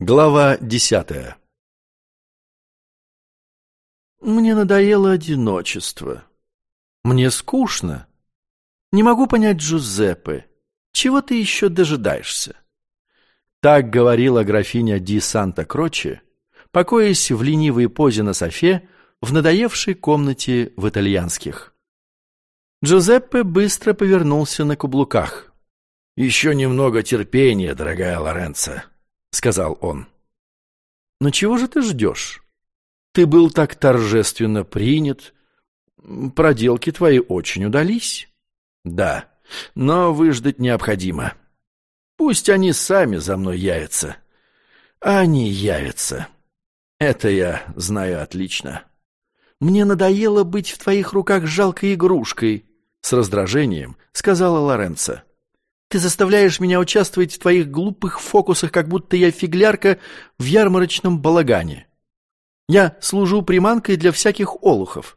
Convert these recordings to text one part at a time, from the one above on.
Глава десятая Мне надоело одиночество. Мне скучно. Не могу понять Джузеппе. Чего ты еще дожидаешься? Так говорила графиня Ди Санта-Кроче, покоясь в ленивой позе на софе в надоевшей комнате в итальянских. Джузеппе быстро повернулся на каблуках. «Еще немного терпения, дорогая Лоренцо», — сказал он. «Но чего же ты ждешь? Ты был так торжественно принят. Проделки твои очень удались». «Да, но выждать необходимо. Пусть они сами за мной явятся. Они явятся. Это я знаю отлично. Мне надоело быть в твоих руках жалкой игрушкой», — с раздражением сказала Лоренцо. Ты заставляешь меня участвовать в твоих глупых фокусах, как будто я фиглярка в ярмарочном балагане. Я служу приманкой для всяких олухов.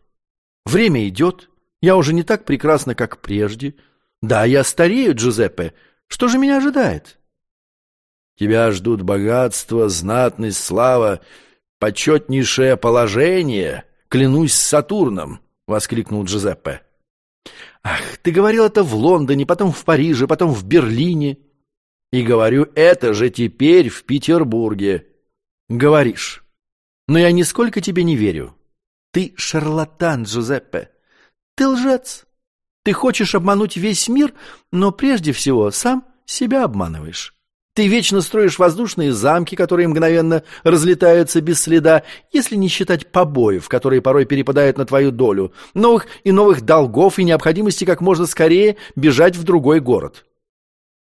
Время идет, я уже не так прекрасна, как прежде. Да, я старею, Джузеппе. Что же меня ожидает? Тебя ждут богатство, знатность, слава, почетнейшее положение. Клянусь Сатурном, — воскликнул Джузеппе. Ах, ты говорил это в Лондоне, потом в Париже, потом в Берлине. И говорю это же теперь в Петербурге. Говоришь. Но я нисколько тебе не верю. Ты шарлатан, Джузеппе. Ты лжец. Ты хочешь обмануть весь мир, но прежде всего сам себя обманываешь. Ты вечно строишь воздушные замки, которые мгновенно разлетаются без следа, если не считать побоев, которые порой перепадают на твою долю, новых и новых долгов и необходимости как можно скорее бежать в другой город.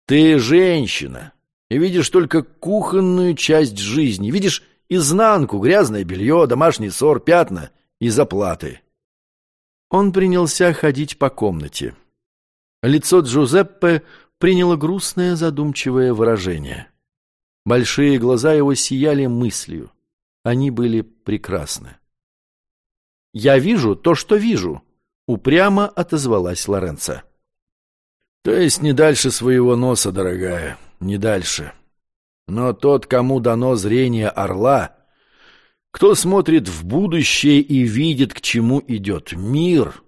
Ты женщина и видишь только кухонную часть жизни, видишь изнанку, грязное белье, домашний ссор, пятна и заплаты. Он принялся ходить по комнате. Лицо Джузеппе приняло грустное задумчивое выражение. Большие глаза его сияли мыслью. Они были прекрасны. «Я вижу то, что вижу», — упрямо отозвалась Лоренца. «То есть не дальше своего носа, дорогая, не дальше. Но тот, кому дано зрение орла, кто смотрит в будущее и видит, к чему идет мир,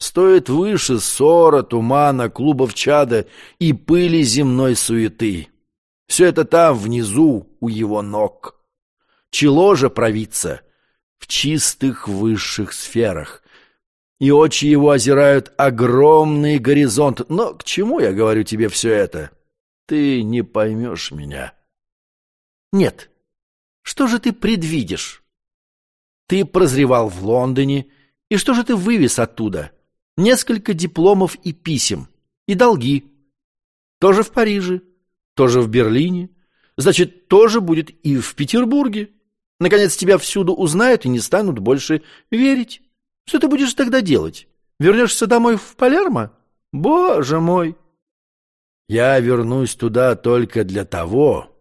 стоит выше ссора, тумана, клубов чада и пыли земной суеты. Все это там, внизу, у его ног. Чело же провидца в чистых высших сферах, и очи его озирают огромный горизонт. Но к чему я говорю тебе все это? Ты не поймешь меня. Нет. Что же ты предвидишь? Ты прозревал в Лондоне, и что же ты вывез оттуда? — несколько дипломов и писем, и долги. Тоже в Париже, тоже в Берлине, значит, тоже будет и в Петербурге. Наконец, тебя всюду узнают и не станут больше верить. Что ты будешь тогда делать? Вернешься домой в Палермо? Боже мой! Я вернусь туда только для того,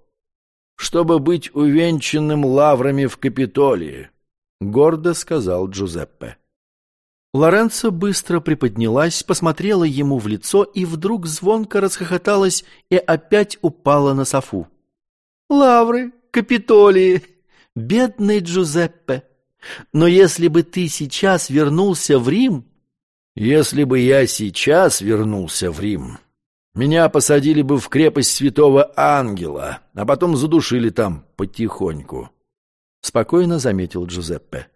чтобы быть увенчанным лаврами в Капитолии, — гордо сказал Джузеппе. Лоренцо быстро приподнялась, посмотрела ему в лицо и вдруг звонко расхохоталась и опять упала на софу. «Лавры, Капитолии, бедный Джузеппе! Но если бы ты сейчас вернулся в Рим...» «Если бы я сейчас вернулся в Рим, меня посадили бы в крепость святого ангела, а потом задушили там потихоньку», — спокойно заметил Джузеппе.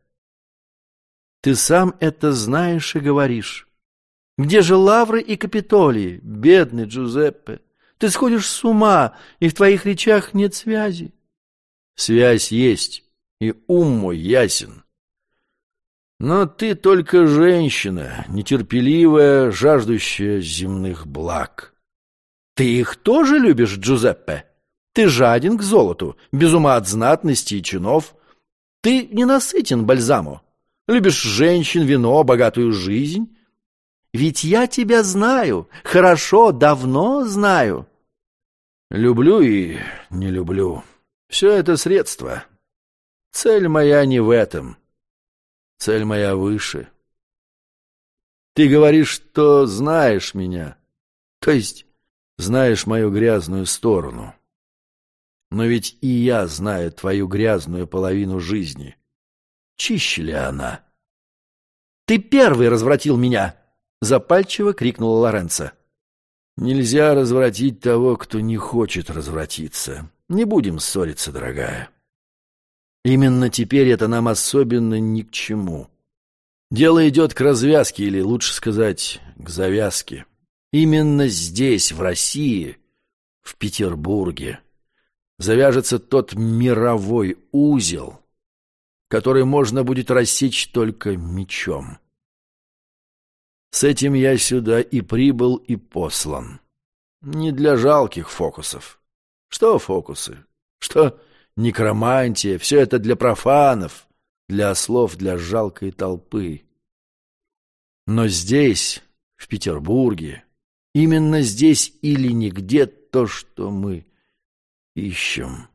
Ты сам это знаешь и говоришь. Где же лавры и капитолии, бедный Джузеппе? Ты сходишь с ума, и в твоих речах нет связи. Связь есть, и ум мой ясен. Но ты только женщина, нетерпеливая, жаждущая земных благ. Ты их тоже любишь, Джузеппе? Ты жаден к золоту, без ума от знатности и чинов. Ты ненасытен бальзаму. Любишь женщин, вино, богатую жизнь? Ведь я тебя знаю, хорошо, давно знаю. Люблю и не люблю. Все это средство. Цель моя не в этом. Цель моя выше. Ты говоришь, что знаешь меня, то есть знаешь мою грязную сторону. Но ведь и я знаю твою грязную половину жизни. Чище ли она? «Ты первый развратил меня!» — запальчиво крикнула Лоренцо. «Нельзя развратить того, кто не хочет развратиться. Не будем ссориться, дорогая. Именно теперь это нам особенно ни к чему. Дело идет к развязке, или лучше сказать, к завязке. Именно здесь, в России, в Петербурге, завяжется тот мировой узел, который можно будет рассечь только мечом. С этим я сюда и прибыл, и послан. Не для жалких фокусов. Что фокусы? Что некромантия? Все это для профанов, для ослов, для жалкой толпы. Но здесь, в Петербурге, именно здесь или нигде то, что мы ищем.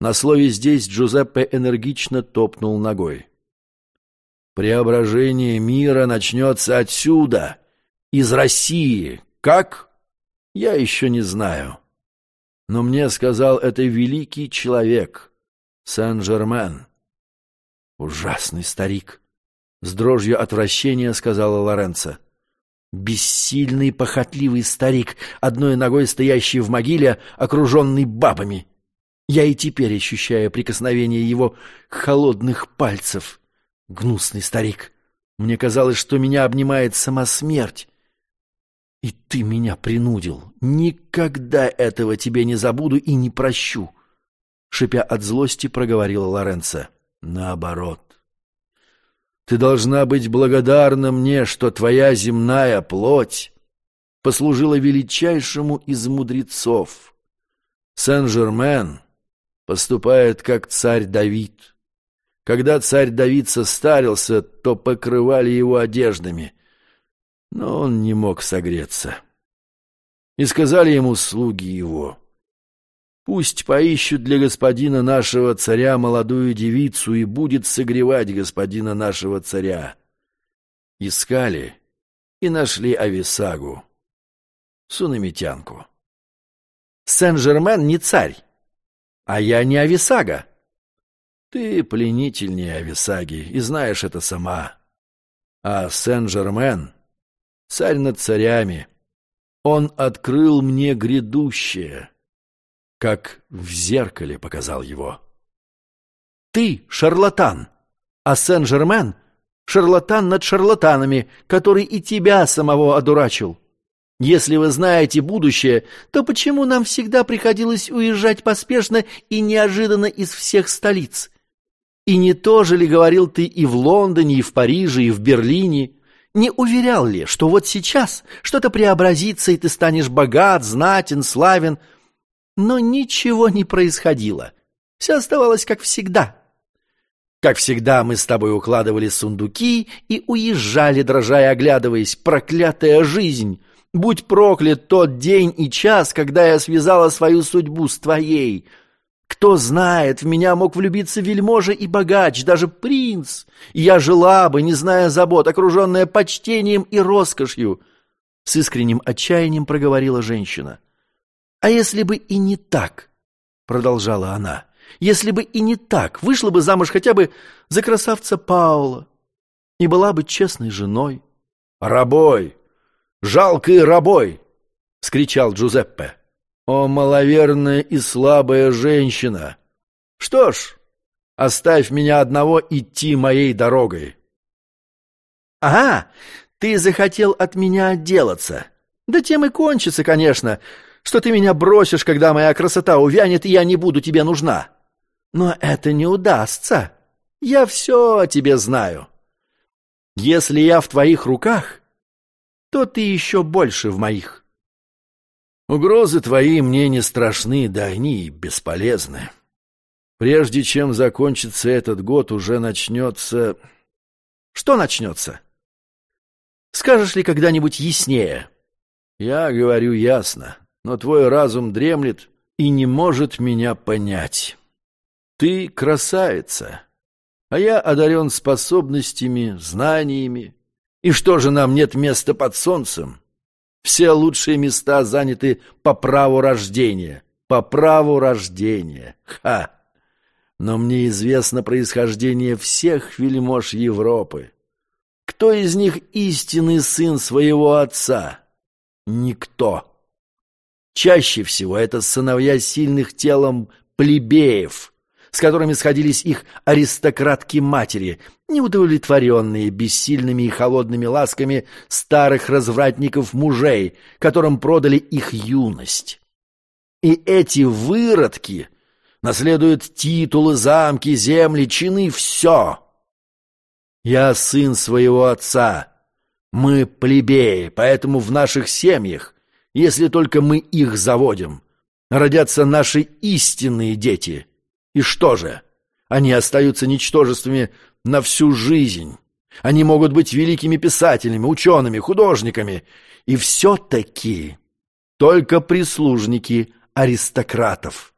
На слове «здесь» Джузеппе энергично топнул ногой. «Преображение мира начнется отсюда, из России. Как? Я еще не знаю. Но мне сказал это великий человек, Сен-Жермен. Ужасный старик!» С дрожью отвращения сказала Лоренцо. Бессильный, похотливый старик, одной ногой стоящий в могиле, окруженный бабами. Я и теперь ощущаю прикосновение его холодных пальцев. Гнусный старик. Мне казалось, что меня обнимает сама смерть. И ты меня принудил. Никогда этого тебе не забуду и не прощу. Шипя от злости, проговорила Лоренцо. Наоборот. Ты должна быть благодарна мне, что твоя земная плоть послужила величайшему из мудрецов. Сен-Жермен поступает как царь Давид. Когда царь Давид состарился, то покрывали его одеждами, но он не мог согреться. И сказали ему слуги его, «Пусть поищут для господина нашего царя молодую девицу и будет согревать господина нашего царя». Искали и нашли Ависагу, сунамитянку. «Сен-Жермен не царь!» А я не Ависага. Ты пленительнее Ависаги, и знаешь это сама. А Сен-Жермен — царь над царями. Он открыл мне грядущее, как в зеркале показал его. Ты шарлатан, а Сен-Жермен — шарлатан над шарлатанами, который и тебя самого одурачил. Если вы знаете будущее, то почему нам всегда приходилось уезжать поспешно и неожиданно из всех столиц? И не то же ли говорил ты и в Лондоне, и в Париже, и в Берлине? Не уверял ли, что вот сейчас что-то преобразится, и ты станешь богат, знатен, славен? Но ничего не происходило. Все оставалось как всегда. Как всегда, мы с тобой укладывали сундуки и уезжали, дрожа и оглядываясь. Проклятая жизнь! Будь проклят тот день и час, когда я связала свою судьбу с твоей. Кто знает, в меня мог влюбиться вельможа и богач, даже принц. Я жила бы, не зная забот, окруженная почтением и роскошью. С искренним отчаянием проговорила женщина. А если бы и не так, продолжала она, если бы и не так, вышла бы замуж хотя бы за красавца Паула и была бы честной женой. Рабой, жалкой рабой!» — скричал Джузеппе. «О, маловерная и слабая женщина! Что ж, оставь меня одного идти моей дорогой!» «Ага, ты захотел от меня отделаться. Да тем и кончится, конечно, что ты меня бросишь, когда моя красота увянет, и я не буду тебе нужна. Но это не удастся. Я все о тебе знаю. Если я в твоих руках, то ты еще больше в моих. Угрозы твои мне не страшны, да они и бесполезны. Прежде чем закончится этот год, уже начнется... Что начнется? Скажешь ли когда-нибудь яснее? Я говорю ясно, но твой разум дремлет и не может меня понять. Ты красавица, а я одарен способностями, знаниями, и что же нам нет места под солнцем? Все лучшие места заняты по праву рождения. по праву рождения. Ха! Но мне известно происхождение всех вельмож Европы. Кто из них истинный сын своего отца? Никто. Чаще всего это сыновья сильных телом плебеев, с которыми сходились их аристократки-матери, неудовлетворенные бессильными и холодными ласками старых развратников-мужей, которым продали их юность. И эти выродки наследуют титулы, замки, земли, чины, все. Я сын своего отца. Мы плебеи, поэтому в наших семьях, если только мы их заводим, родятся наши истинные дети. И что же? Они остаются ничтожествами на всю жизнь. Они могут быть великими писателями, учеными, художниками. И все-таки только прислужники аристократов.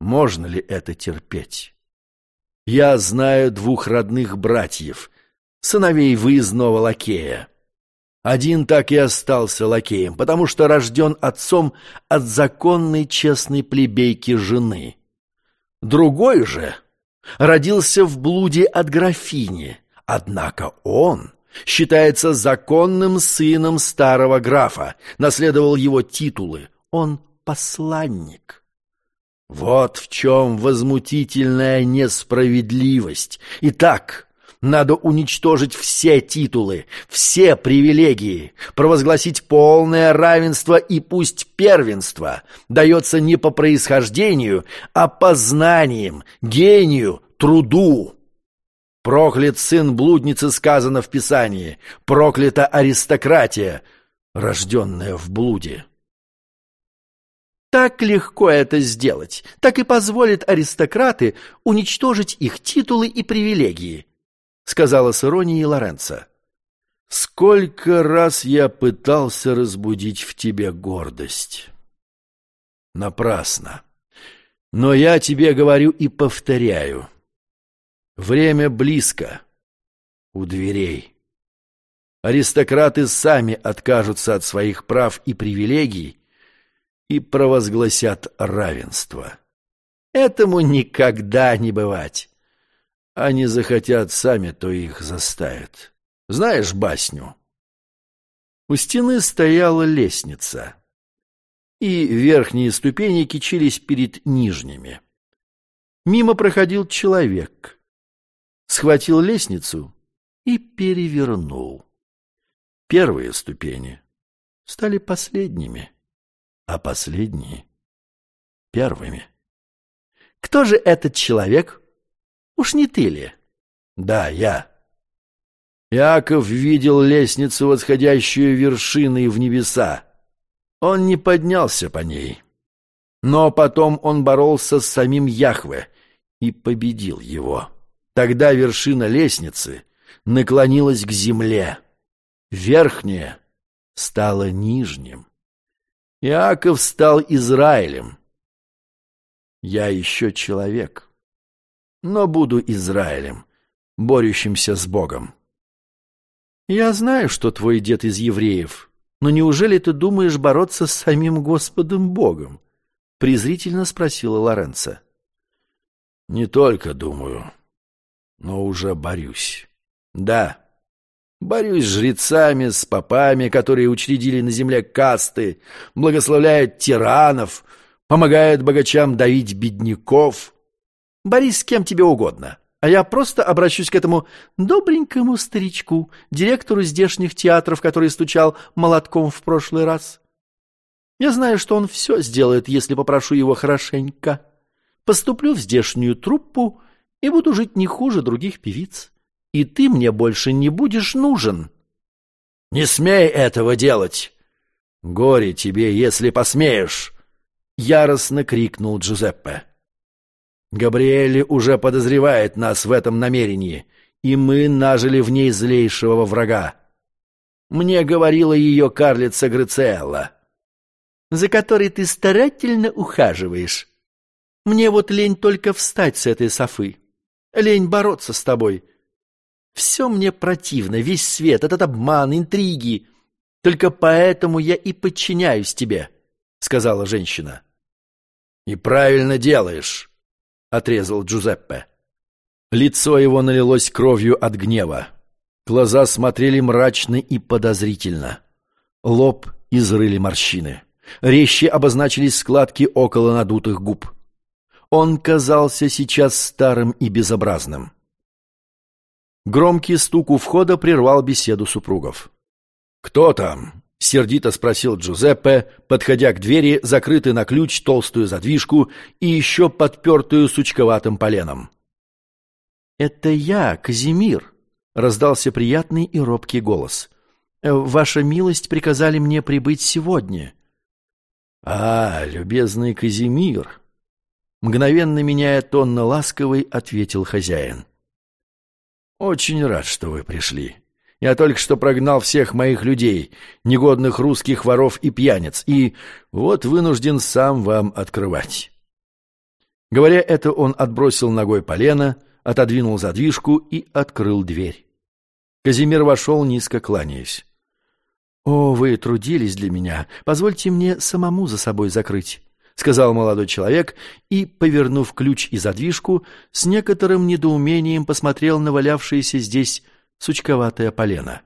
Можно ли это терпеть? Я знаю двух родных братьев, сыновей выездного лакея. Один так и остался лакеем, потому что рожден отцом от законной честной плебейки жены. Другой же родился в блуде от графини, однако он считается законным сыном старого графа, наследовал его титулы, он посланник. Вот в чем возмутительная несправедливость. Итак, надо уничтожить все титулы, все привилегии, провозгласить полное равенство и пусть первенство дается не по происхождению, а по знаниям, гению, труду. Проклят сын блудницы, сказано в Писании, проклята аристократия, рожденная в блуде. Так легко это сделать, так и позволит аристократы уничтожить их титулы и привилегии. — сказала с иронией Лоренцо. «Сколько раз я пытался разбудить в тебе гордость!» «Напрасно. Но я тебе говорю и повторяю. Время близко. У дверей. Аристократы сами откажутся от своих прав и привилегий и провозгласят равенство. Этому никогда не бывать. Они захотят сами, то их заставят. Знаешь басню? У стены стояла лестница, и верхние ступени кичились перед нижними. Мимо проходил человек, схватил лестницу и перевернул. Первые ступени стали последними, а последние — первыми. Кто же этот человек? Уж не ты ли? Да, я. Яков видел лестницу, восходящую вершиной в небеса. Он не поднялся по ней. Но потом он боролся с самим Яхве и победил его. Тогда вершина лестницы наклонилась к земле. Верхняя стала нижним. Иаков стал Израилем. Я еще человек но буду Израилем, борющимся с Богом. Я знаю, что твой дед из евреев, но неужели ты думаешь бороться с самим Господом Богом? презрительно спросила Лоренцо. Не только думаю, но уже борюсь. Да, борюсь с жрецами, с попами, которые учредили на земле касты, благословляют тиранов, помогают богачам давить бедняков, Борись с кем тебе угодно, а я просто обращусь к этому добренькому старичку, директору здешних театров, который стучал молотком в прошлый раз. Я знаю, что он все сделает, если попрошу его хорошенько. Поступлю в здешнюю труппу и буду жить не хуже других певиц. И ты мне больше не будешь нужен. — Не смей этого делать! Горе тебе, если посмеешь! — яростно крикнул Джузеппе. Габриэли уже подозревает нас в этом намерении, и мы нажили в ней злейшего врага. Мне говорила ее карлица Грациэлла, за которой ты старательно ухаживаешь. Мне вот лень только встать с этой софы, лень бороться с тобой. Все мне противно, весь свет, этот обман, интриги. Только поэтому я и подчиняюсь тебе, — сказала женщина. «И правильно делаешь», — отрезал Джузеппе. Лицо его налилось кровью от гнева. Глаза смотрели мрачно и подозрительно. Лоб изрыли морщины. Резче обозначились складки около надутых губ. Он казался сейчас старым и безобразным. Громкий стук у входа прервал беседу супругов. «Кто там?» — сердито спросил Джузеппе, подходя к двери, закрытой на ключ толстую задвижку и еще подпертую сучковатым поленом. «Это я, Казимир», — раздался приятный и робкий голос. «Ваша милость приказали мне прибыть сегодня». «А, любезный Казимир», Мгновенно меняя тон на ласковый, ответил хозяин. «Очень рад, что вы пришли. Я только что прогнал всех моих людей, негодных русских воров и пьяниц, и вот вынужден сам вам открывать». Говоря это, он отбросил ногой полено, отодвинул задвижку и открыл дверь. Казимир вошел, низко кланяясь. «О, вы трудились для меня. Позвольте мне самому за собой закрыть». — сказал молодой человек и, повернув ключ и задвижку, с некоторым недоумением посмотрел на валявшееся здесь сучковатое полено.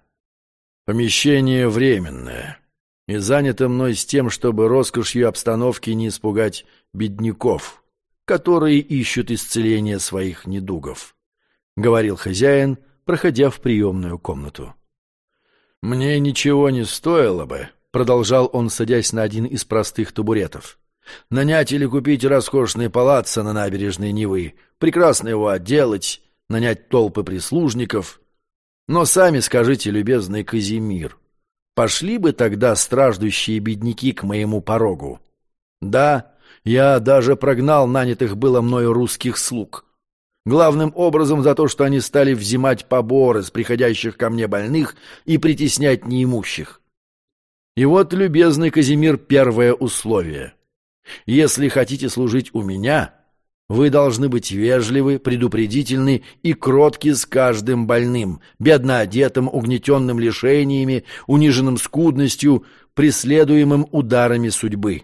«Помещение временное, и занято мной с тем, чтобы роскошью обстановки не испугать бедняков, которые ищут исцеления своих недугов», — говорил хозяин, проходя в приемную комнату. «Мне ничего не стоило бы», — продолжал он, садясь на один из простых табуретов, Нанять или купить роскошный палаццо на набережной Невы, прекрасно его отделать, нанять толпы прислужников. Но сами скажите, любезный Казимир, пошли бы тогда страждущие бедняки к моему порогу? Да, я даже прогнал нанятых было мною русских слуг. Главным образом за то, что они стали взимать поборы с приходящих ко мне больных и притеснять неимущих. И вот, любезный Казимир, первое условие — если хотите служить у меня, вы должны быть вежливы, предупредительны и кротки с каждым больным, бедно одетым, угнетенным лишениями, униженным скудностью, преследуемым ударами судьбы.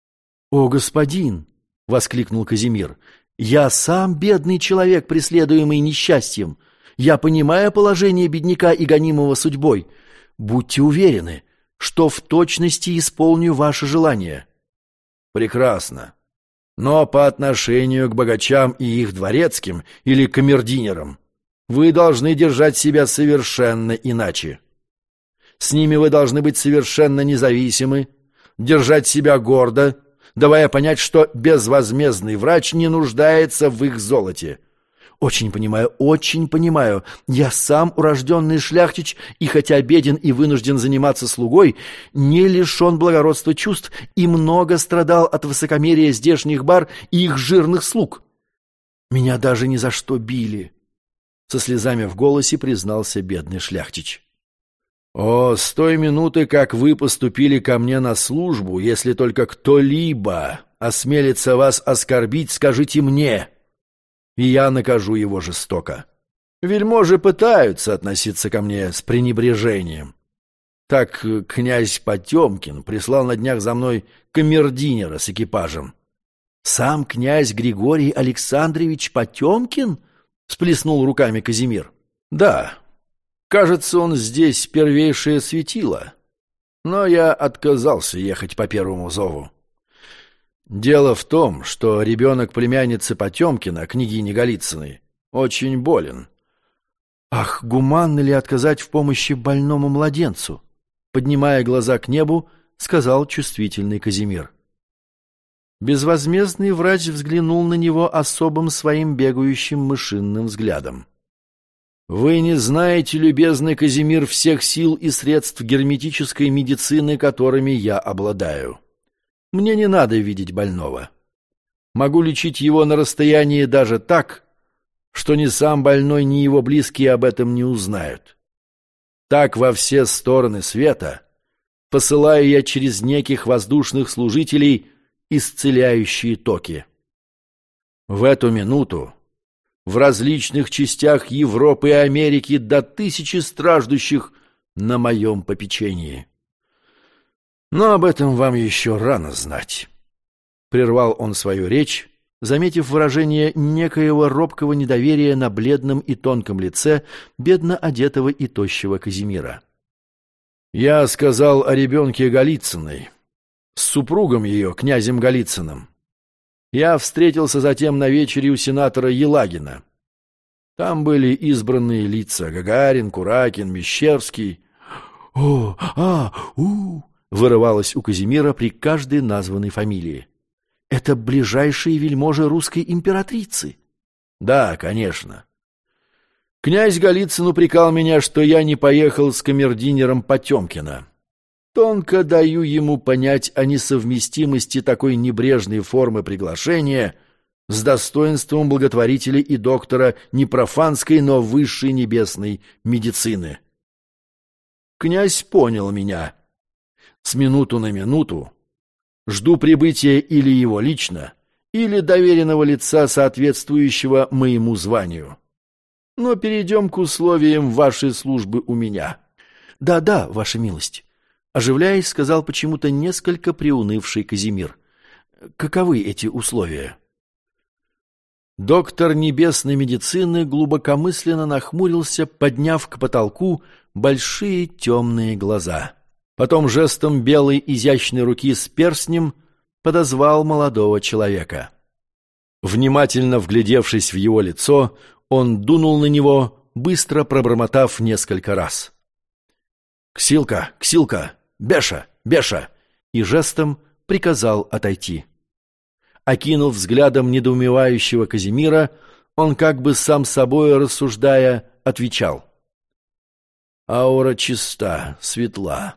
— О, господин! — воскликнул Казимир. — Я сам бедный человек, преследуемый несчастьем. Я понимаю положение бедняка и гонимого судьбой. Будьте уверены, что в точности исполню ваше желание. — Прекрасно. Но по отношению к богачам и их дворецким или камердинерам вы должны держать себя совершенно иначе. С ними вы должны быть совершенно независимы, держать себя гордо, давая понять, что безвозмездный врач не нуждается в их золоте, очень понимаю, очень понимаю. Я сам урожденный шляхтич, и хотя беден и вынужден заниматься слугой, не лишен благородства чувств и много страдал от высокомерия здешних бар и их жирных слуг. Меня даже ни за что били. Со слезами в голосе признался бедный шляхтич. «О, с той минуты, как вы поступили ко мне на службу, если только кто-либо осмелится вас оскорбить, скажите мне, и я накажу его жестоко. Вельможи пытаются относиться ко мне с пренебрежением. Так князь Потемкин прислал на днях за мной камердинера с экипажем. «Сам князь Григорий Александрович Потемкин?» — сплеснул руками Казимир. «Да. Кажется, он здесь первейшее светило. Но я отказался ехать по первому зову. Дело в том, что ребенок племянницы Потемкина, княгини Голицыной, очень болен. Ах, гуманно ли отказать в помощи больному младенцу? Поднимая глаза к небу, сказал чувствительный Казимир. Безвозмездный врач взглянул на него особым своим бегающим мышинным взглядом. «Вы не знаете, любезный Казимир, всех сил и средств герметической медицины, которыми я обладаю». Мне не надо видеть больного. Могу лечить его на расстоянии даже так, что ни сам больной, ни его близкие об этом не узнают. Так во все стороны света посылаю я через неких воздушных служителей исцеляющие токи. В эту минуту в различных частях Европы и Америки до тысячи страждущих на моем попечении. Но об этом вам еще рано знать. — прервал он свою речь, заметив выражение некоего робкого недоверия на бледном и тонком лице бедно одетого и тощего Казимира. «Я сказал о ребенке Голицыной, с супругом ее, князем Голицыным. Я встретился затем на вечере у сенатора Елагина. Там были избранные лица — Гагарин, Куракин, Мещерский. «О, а, у!» — вырывалось у Казимира при каждой названной фамилии. «Это ближайшие вельможи русской императрицы». «Да, конечно». Князь Голицын упрекал меня, что я не поехал с камердинером Потемкина. Тонко даю ему понять о несовместимости такой небрежной формы приглашения с достоинством благотворителя и доктора не профанской, но высшей небесной медицины. Князь понял меня. С минуту на минуту жду прибытия или его лично, или доверенного лица, соответствующего моему званию. Но перейдем к условиям вашей службы у меня. Да-да, ваша милость. Оживляясь, сказал почему-то несколько приунывший Казимир. Каковы эти условия? Доктор небесной медицины глубокомысленно нахмурился, подняв к потолку большие темные глаза. Потом жестом белой изящной руки с перстнем подозвал молодого человека. Внимательно вглядевшись в его лицо, он дунул на него, быстро пробормотав несколько раз. «Ксилка! Ксилка! Беша! Беша!» и жестом приказал отойти. Окинув взглядом недоумевающего Казимира, он как бы сам собой рассуждая отвечал. «Аура чиста, светла,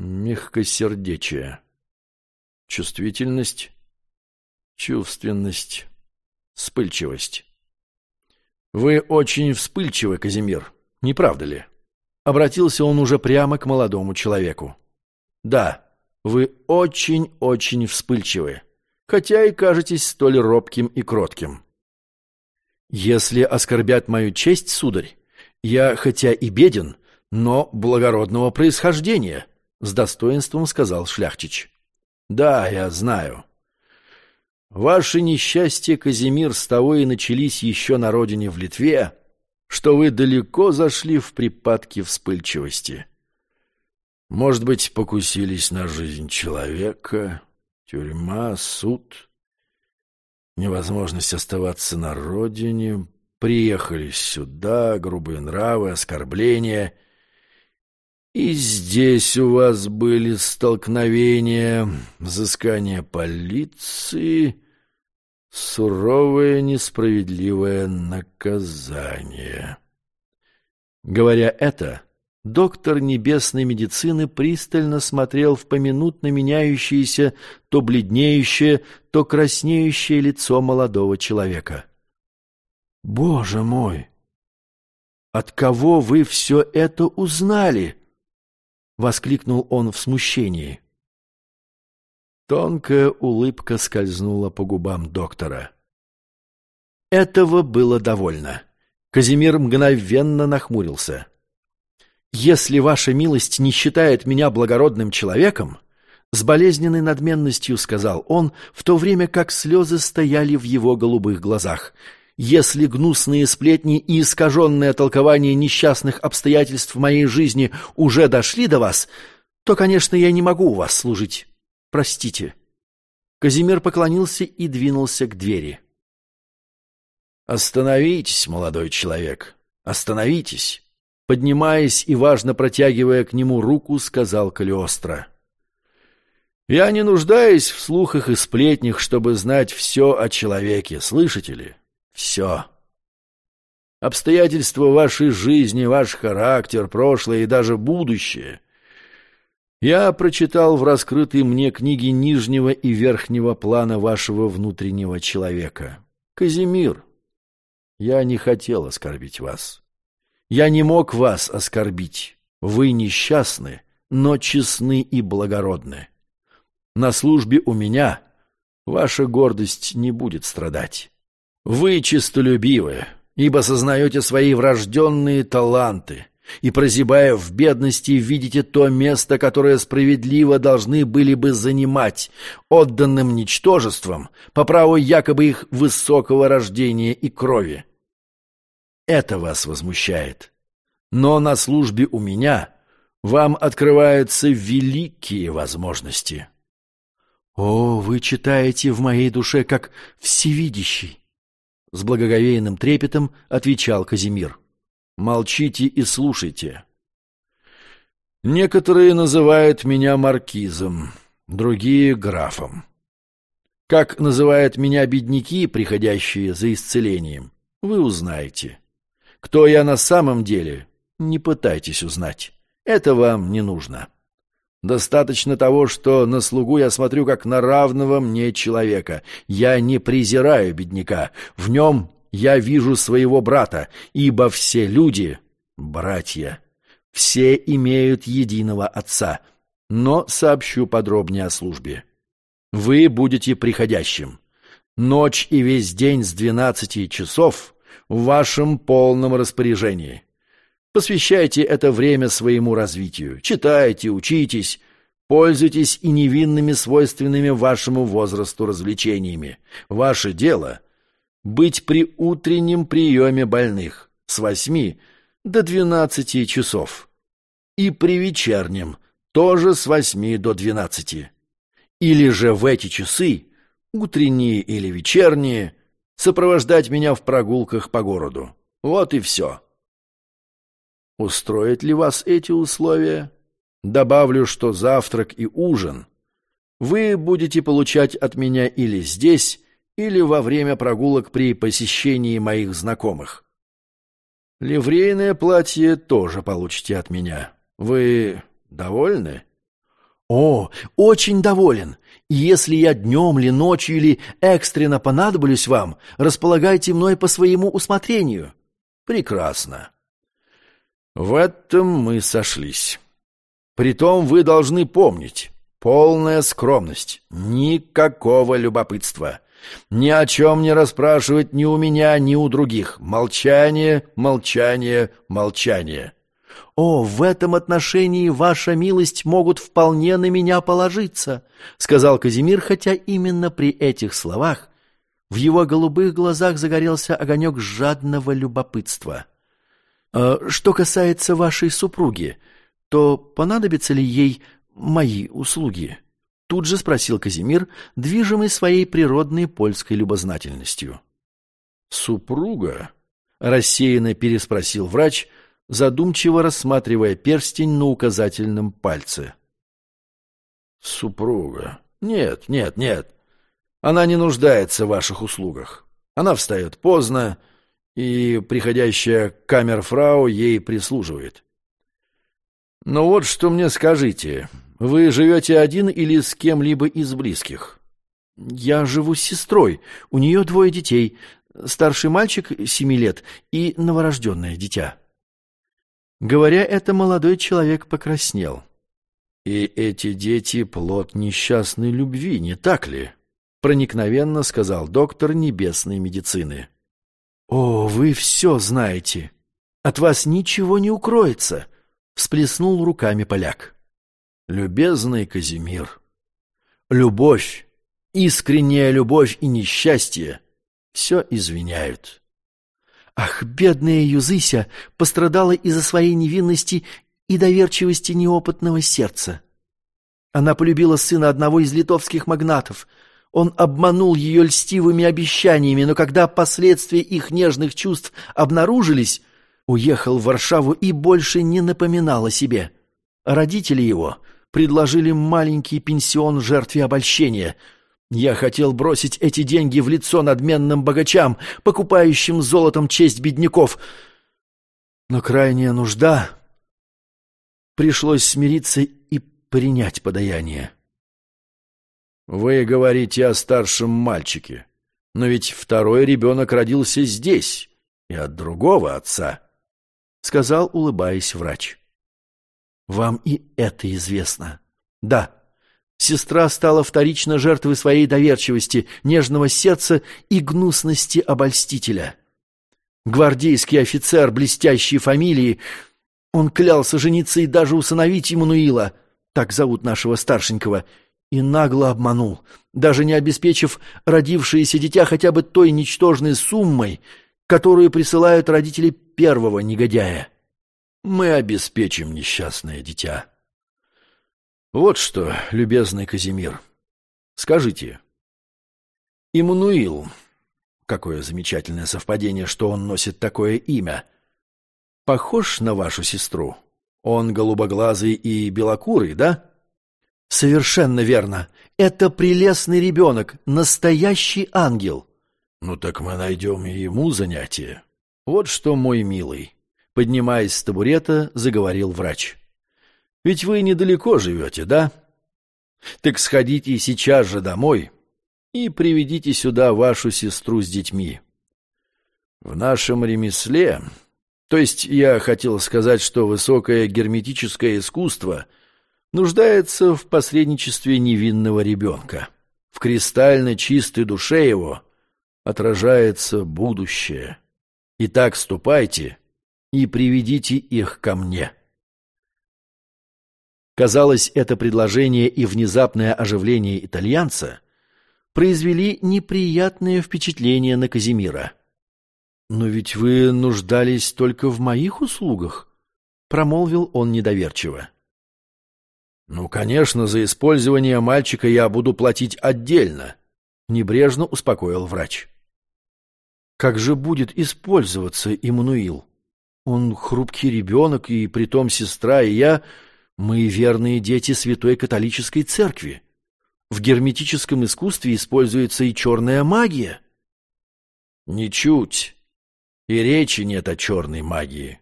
мягкосердечие, чувствительность, чувственность, вспыльчивость. Вы очень вспыльчивы, Казимир, не правда ли?» Обратился он уже прямо к молодому человеку. «Да, вы очень-очень вспыльчивы, хотя и кажетесь столь робким и кротким». «Если оскорбят мою честь, сударь, я хотя и беден, но благородного происхождения», — с достоинством сказал Шляхтич. «Да, я знаю. Ваши несчастья, Казимир, с того и начались еще на родине в Литве, что вы далеко зашли в припадки вспыльчивости. Может быть, покусились на жизнь человека, тюрьма, суд, невозможность оставаться на родине, приехали сюда, грубые нравы, оскорбления. И здесь у вас были столкновения, взыскание полиции суровое несправедливое наказание. Говоря это, доктор небесной медицины пристально смотрел в поминутно меняющееся, то бледнеющее, то краснеющее лицо молодого человека. «Боже мой! От кого вы все это узнали?» — воскликнул он в смущении. Тонкая улыбка скользнула по губам доктора. Этого было довольно. Казимир мгновенно нахмурился. «Если ваша милость не считает меня благородным человеком, с болезненной надменностью сказал он, в то время как слезы стояли в его голубых глазах. «Если гнусные сплетни и искаженное толкование несчастных обстоятельств моей жизни уже дошли до вас, то, конечно, я не могу у вас служить. Простите». Казимир поклонился и двинулся к двери. «Остановитесь, молодой человек, остановитесь!» Поднимаясь и важно протягивая к нему руку, сказал Калиостро. «Я не нуждаюсь в слухах и сплетнях, чтобы знать все о человеке, слышите ли? Все. Обстоятельства вашей жизни, ваш характер, прошлое и даже будущее я прочитал в раскрытой мне книге нижнего и верхнего плана вашего внутреннего человека. Казимир, я не хотел оскорбить вас. Я не мог вас оскорбить. Вы несчастны, но честны и благородны. На службе у меня ваша гордость не будет страдать. Вы честолюбивы, ибо сознаете свои врожденные таланты — и, прозябая в бедности, видите то место, которое справедливо должны были бы занимать, отданным ничтожеством, по праву якобы их высокого рождения и крови. Это вас возмущает. Но на службе у меня вам открываются великие возможности. О, вы читаете в моей душе как всевидящий. С благоговейным трепетом отвечал Казимир. Молчите и слушайте. Некоторые называют меня маркизом, другие — графом. Как называют меня бедняки, приходящие за исцелением, вы узнаете. Кто я на самом деле, не пытайтесь узнать. Это вам не нужно. Достаточно того, что на слугу я смотрю как на равного мне человека. Я не презираю бедняка. В нем я вижу своего брата, ибо все люди — братья. Все имеют единого отца. Но сообщу подробнее о службе. Вы будете приходящим. Ночь и весь день с двенадцати часов в вашем полном распоряжении. Посвящайте это время своему развитию. Читайте, учитесь, пользуйтесь и невинными свойственными вашему возрасту развлечениями. Ваше дело быть при утреннем приеме больных с восьми до двенадцати часов и при вечернем тоже с восьми до двенадцати. Или же в эти часы, утренние или вечерние, сопровождать меня в прогулках по городу. Вот и все. Устроят ли вас эти условия? Добавлю, что завтрак и ужин вы будете получать от меня или здесь, или во время прогулок при посещении моих знакомых. Ливрейное платье тоже получите от меня. Вы довольны? О, очень доволен. Если я днем ли, ночью или экстренно понадоблюсь вам, располагайте мной по своему усмотрению. Прекрасно. В этом мы сошлись. Притом вы должны помнить, полная скромность, никакого любопытства. Ни о чем не расспрашивать ни у меня, ни у других. Молчание, молчание, молчание. «О, в этом отношении ваша милость могут вполне на меня положиться», — сказал Казимир, хотя именно при этих словах в его голубых глазах загорелся огонек жадного любопытства. «А «Что касается вашей супруги, то понадобятся ли ей мои услуги?» Тут же спросил Казимир, движимый своей природной польской любознательностью. «Супруга?» — рассеянно переспросил врач, задумчиво рассматривая перстень на указательном пальце. «Супруга? Нет, нет, нет. Она не нуждается в ваших услугах. Она встает поздно, и приходящая камерфрау ей прислуживает. Но вот что мне скажите, вы живете один или с кем-либо из близких? Я живу с сестрой. У нее двое детей. Старший мальчик семи лет и новорожденное дитя. Говоря это, молодой человек покраснел. «И эти дети — плод несчастной любви, не так ли?» — проникновенно сказал доктор небесной медицины. «О, вы все знаете! От вас ничего не укроется!» — всплеснул руками поляк любезный Казимир. Любовь, искренняя любовь и несчастье все извиняют. Ах, бедная Юзыся пострадала из-за своей невинности и доверчивости неопытного сердца. Она полюбила сына одного из литовских магнатов. Он обманул ее льстивыми обещаниями, но когда последствия их нежных чувств обнаружились, уехал в Варшаву и больше не напоминал о себе. Родители его предложили маленький пенсион жертве обольщения. Я хотел бросить эти деньги в лицо надменным богачам, покупающим золотом честь бедняков. Но крайняя нужда... Пришлось смириться и принять подаяние. Вы говорите о старшем мальчике, но ведь второй ребенок родился здесь и от другого отца, — сказал, улыбаясь врач. Вам и это известно. Да, сестра стала вторично жертвой своей доверчивости, нежного сердца и гнусности обольстителя. Гвардейский офицер блестящей фамилии Он клялся жениться и даже усыновить Иммануила, так зовут нашего старшенького, и нагло обманул, даже не обеспечив родившееся дитя хотя бы той ничтожной суммой, которую присылают родители первого негодяя. Мы обеспечим несчастное дитя. Вот что, любезный Казимир, скажите, Иммануил, какое замечательное совпадение, что он носит такое имя, похож на вашу сестру? Он голубоглазый и белокурый, да? Совершенно верно. Это прелестный ребенок, настоящий ангел. Ну так мы найдем и ему занятие. Вот что, мой милый. Поднимаясь с табурета, заговорил врач. Ведь вы недалеко живете, да? Так сходите сейчас же домой и приведите сюда вашу сестру с детьми. В нашем ремесле, то есть я хотел сказать, что высокое герметическое искусство нуждается в посредничестве невинного ребенка. В кристально чистой душе его отражается будущее. Итак, ступайте и приведите их ко мне». Казалось, это предложение и внезапное оживление итальянца произвели неприятное впечатление на Казимира. «Но ведь вы нуждались только в моих услугах», — промолвил он недоверчиво. «Ну, конечно, за использование мальчика я буду платить отдельно», — небрежно успокоил врач. «Как же будет использоваться Иммануил? Он хрупкий ребенок, и притом сестра, и я мы верные дети Святой Католической Церкви. В герметическом искусстве используется и черная магия. Ничуть. И речи нет о черной магии.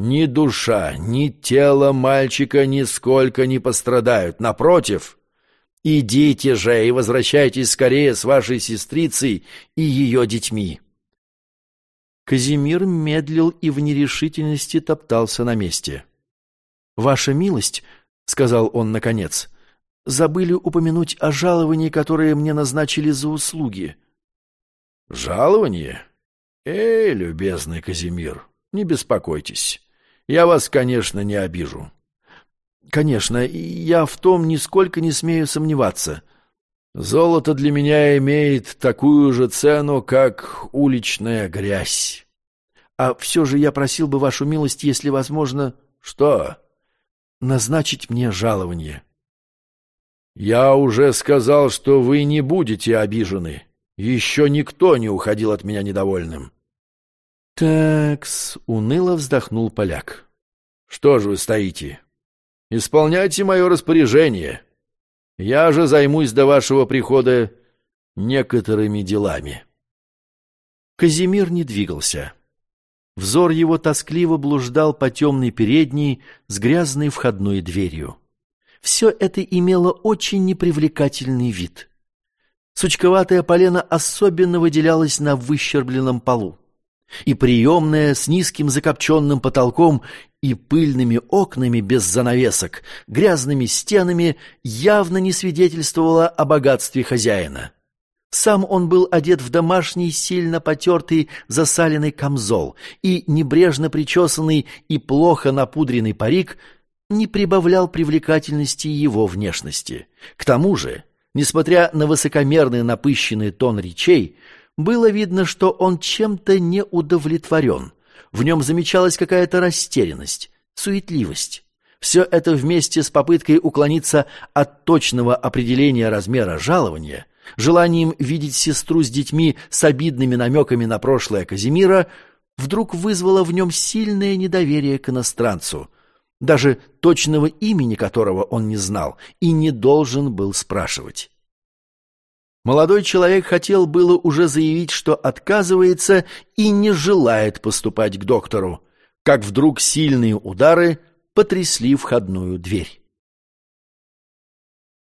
Ни душа, ни тело мальчика нисколько не пострадают. Напротив, идите же и возвращайтесь скорее с вашей сестрицей и ее детьми. Казимир медлил и в нерешительности топтался на месте. — «Ваша милость», — сказал он наконец, — «забыли упомянуть о жаловании, которое мне назначили за услуги». «Жалование? Эй, любезный Казимир, не беспокойтесь. Я вас, конечно, не обижу». «Конечно, я в том нисколько не смею сомневаться». «Золото для меня имеет такую же цену, как уличная грязь». «А все же я просил бы вашу милость, если возможно...» «Что?» назначить мне жалование. «Я уже сказал, что вы не будете обижены. Еще никто не уходил от меня недовольным». «Такс», — уныло вздохнул поляк. «Что же вы стоите? Исполняйте мое распоряжение. Я же займусь до вашего прихода некоторыми делами». Казимир не двигался. Взор его тоскливо блуждал по темной передней с грязной входной дверью. Все это имело очень непривлекательный вид. Сучковатая полена особенно выделялась на выщербленном полу. И приемная с низким закопченным потолком и пыльными окнами без занавесок, грязными стенами явно не свидетельствовала о богатстве хозяина. Сам он был одет в домашний, сильно потертый, засаленный камзол, и небрежно причесанный и плохо напудренный парик не прибавлял привлекательности его внешности. К тому же, несмотря на высокомерный напыщенный тон речей, было видно, что он чем-то не удовлетворен. В нем замечалась какая-то растерянность, суетливость. Все это вместе с попыткой уклониться от точного определения размера жалования желанием видеть сестру с детьми с обидными намеками на прошлое Казимира, вдруг вызвало в нем сильное недоверие к иностранцу, даже точного имени которого он не знал и не должен был спрашивать. Молодой человек хотел было уже заявить, что отказывается и не желает поступать к доктору, как вдруг сильные удары потрясли входную дверь.